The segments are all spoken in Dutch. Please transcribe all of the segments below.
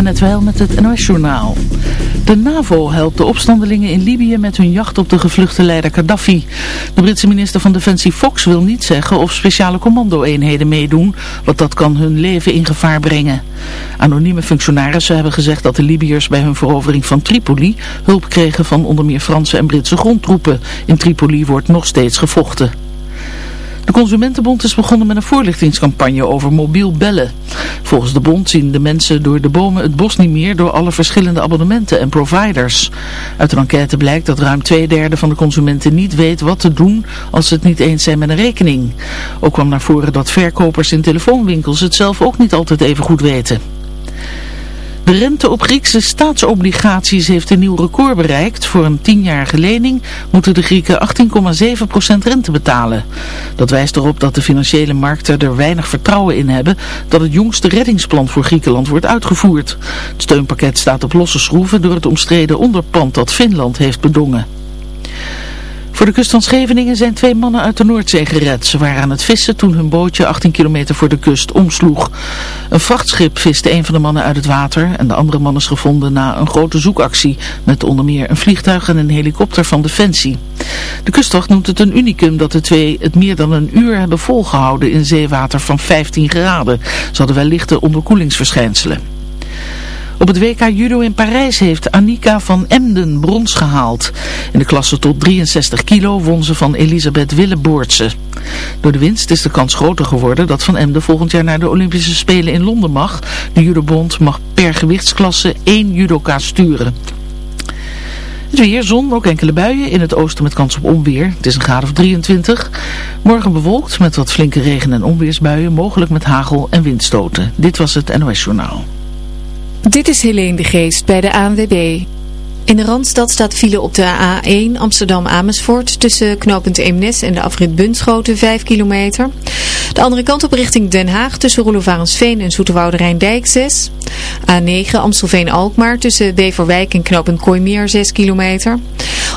net wel met het NOS-journaal. De NAVO helpt de opstandelingen in Libië met hun jacht op de gevluchte leider Gaddafi. De Britse minister van Defensie Fox wil niet zeggen of speciale commando-eenheden meedoen, want dat kan hun leven in gevaar brengen. Anonieme functionarissen hebben gezegd dat de Libiërs bij hun verovering van Tripoli hulp kregen van onder meer Franse en Britse grondtroepen. In Tripoli wordt nog steeds gevochten. De Consumentenbond is begonnen met een voorlichtingscampagne over mobiel bellen. Volgens de bond zien de mensen door de bomen het bos niet meer door alle verschillende abonnementen en providers. Uit een enquête blijkt dat ruim twee derde van de consumenten niet weet wat te doen als ze het niet eens zijn met een rekening. Ook kwam naar voren dat verkopers in telefoonwinkels het zelf ook niet altijd even goed weten. De rente op Griekse staatsobligaties heeft een nieuw record bereikt. Voor een tienjarige lening moeten de Grieken 18,7% rente betalen. Dat wijst erop dat de financiële markten er weinig vertrouwen in hebben dat het jongste reddingsplan voor Griekenland wordt uitgevoerd. Het steunpakket staat op losse schroeven door het omstreden onderpand dat Finland heeft bedongen. Voor de kust van Scheveningen zijn twee mannen uit de Noordzee gered. Ze waren aan het vissen toen hun bootje 18 kilometer voor de kust omsloeg. Een vrachtschip viste een van de mannen uit het water en de andere man is gevonden na een grote zoekactie met onder meer een vliegtuig en een helikopter van Defensie. De kustwacht noemt het een unicum dat de twee het meer dan een uur hebben volgehouden in zeewater van 15 graden. Ze hadden wel lichte onderkoelingsverschijnselen. Op het WK Judo in Parijs heeft Annika van Emden brons gehaald. In de klasse tot 63 kilo won ze van Elisabeth Willeboortse. Door de winst is de kans groter geworden dat Van Emden volgend jaar naar de Olympische Spelen in Londen mag. De judobond mag per gewichtsklasse één judoka sturen. Het weer, zon, ook enkele buien. In het oosten met kans op onweer. Het is een graad of 23. Morgen bewolkt met wat flinke regen- en onweersbuien. Mogelijk met hagel en windstoten. Dit was het NOS Journaal. Dit is Helene de Geest bij de ANWB. In de Randstad staat file op de A1 Amsterdam-Amersfoort tussen knooppunt Eemnes en de afrit Bunschoten 5 kilometer. De andere kant op richting Den Haag tussen Roelofarensveen en Zoeterwoude Rijndijk 6. A9 Amstelveen-Alkmaar tussen Beverwijk en knooppunt Kooimeer 6 kilometer.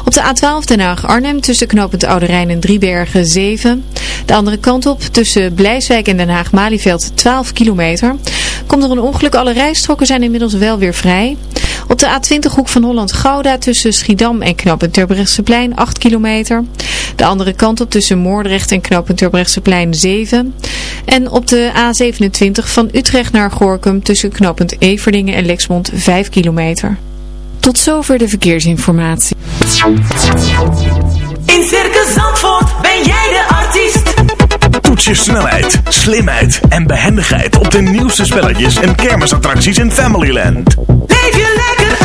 Op de A12 Den Haag-Arnhem tussen knooppunt Oude Rijn en Driebergen 7. De andere kant op tussen Blijswijk en Den Haag-Malieveld 12 kilometer. Komt er een ongeluk, alle rijstroken zijn inmiddels wel weer vrij. Op de A20 hoek van Holland-Gouda tussen Schiedam en knooppunt Terbrechtseplein 8 kilometer. De andere kant op tussen Moordrecht en knooppunt Terbrechtseplein 7. En op de A27 van Utrecht naar Gorkum tussen knooppunt Everdingen en Lexmond 5 kilometer. Tot zover de verkeersinformatie. In Circus Zandvoort ben jij de artiest. Toets je snelheid, slimheid en behendigheid op de nieuwste spelletjes en kermisattracties in Familyland. Leef je lekker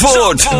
Zandvoort.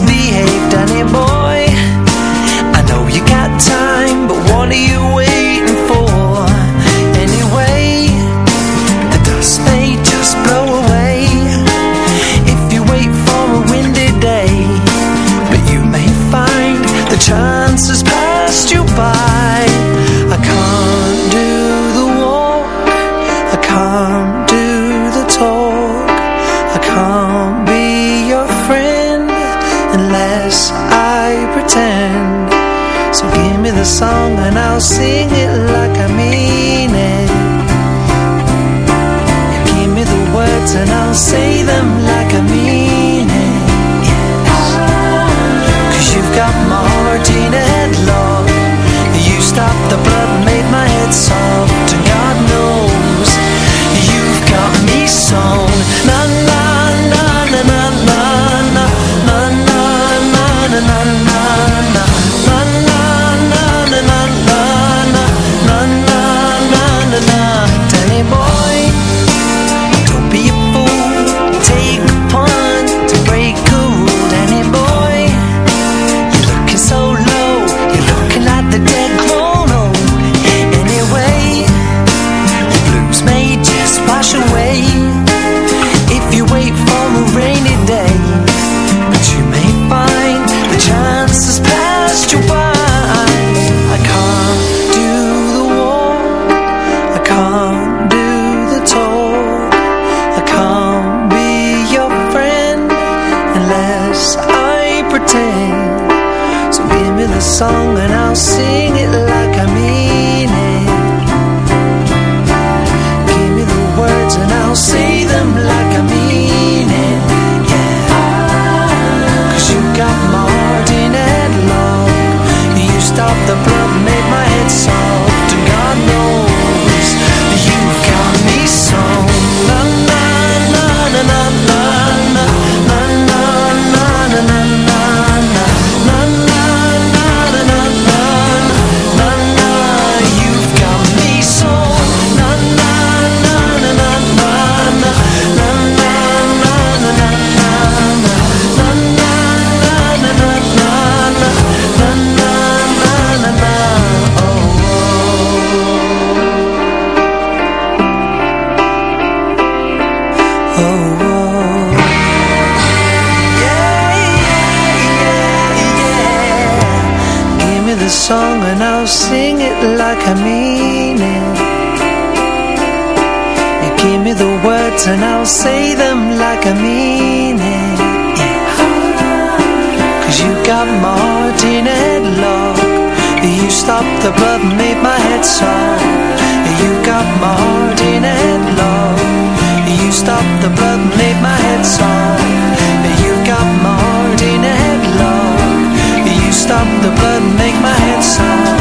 misbehave. stop the blood and made my head soft You got my heart in a headlock. You stopped the blood and made my head soft You got my heart in a headlock. You stopped the blood and make my head soft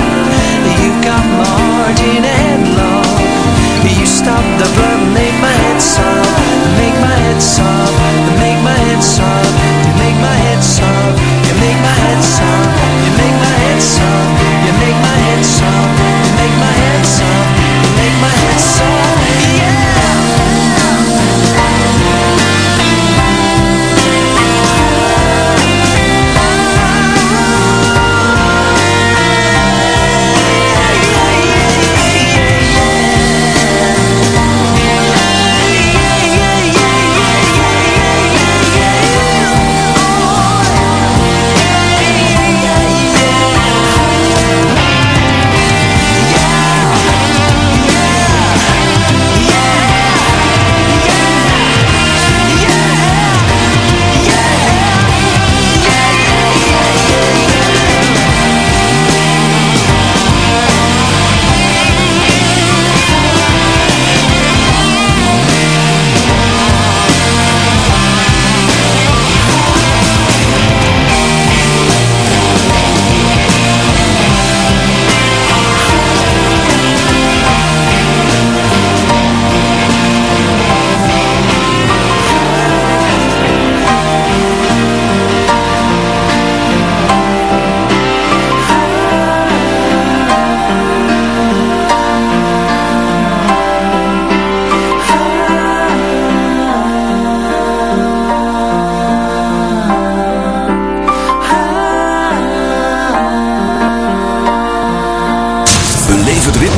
You got my heart in a headlock. You stopped the blood and made my head soft Make my head soft Make my head soft make my head soft make my head soft You make you make my head soft. You make my head soft. You make my head so, Yeah.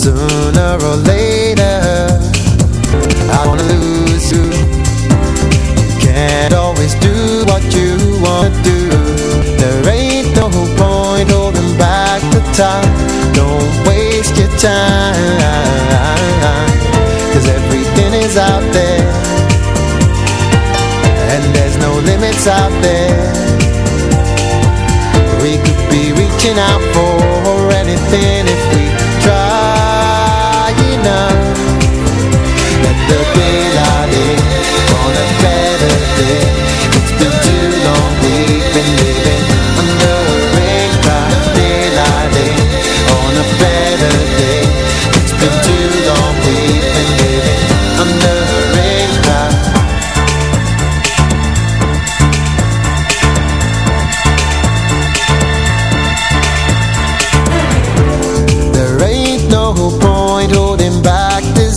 Sooner or later. I wanna lose you. Can't always do what you wanna do. There ain't no point holding back the time. Don't waste your time. Cause everything is out there. And there's no limits out there. We could be reaching out for anything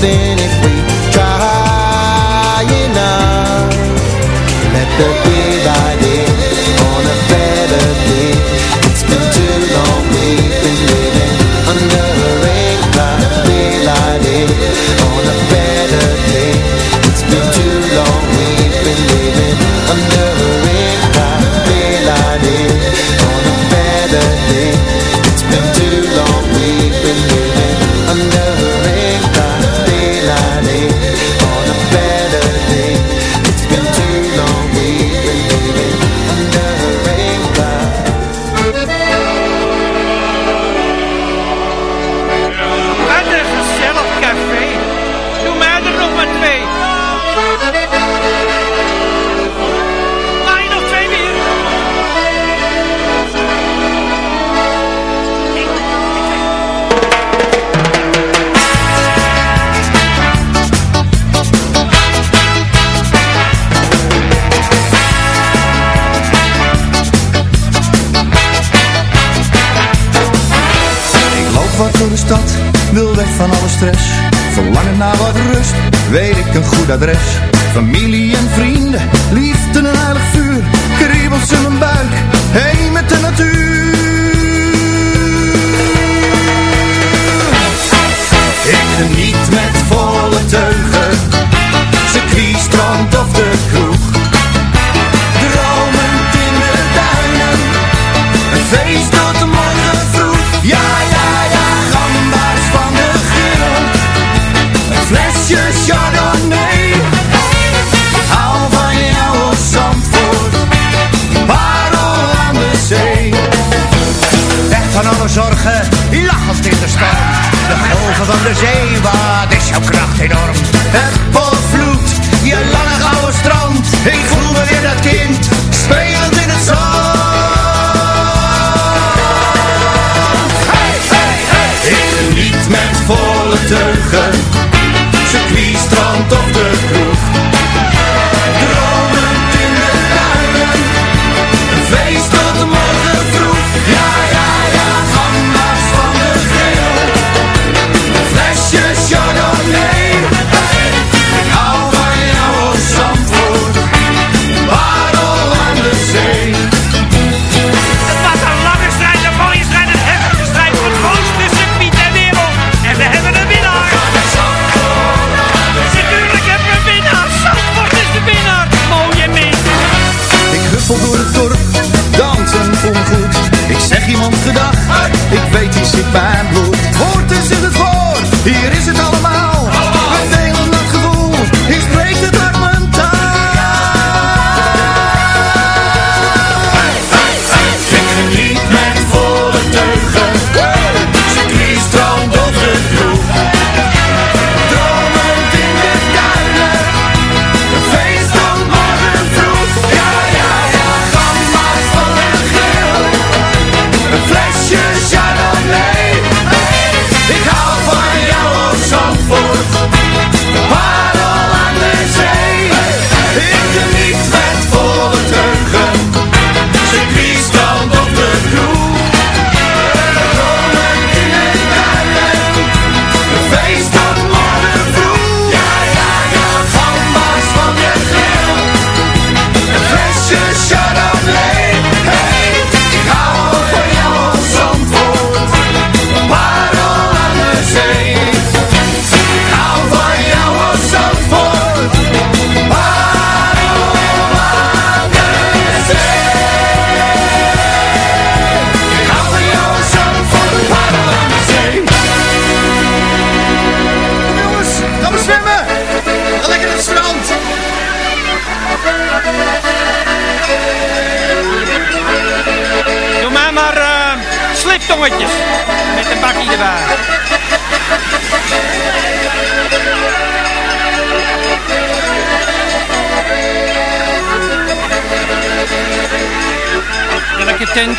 for anything if we try enough. Let the daylight in on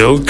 Don't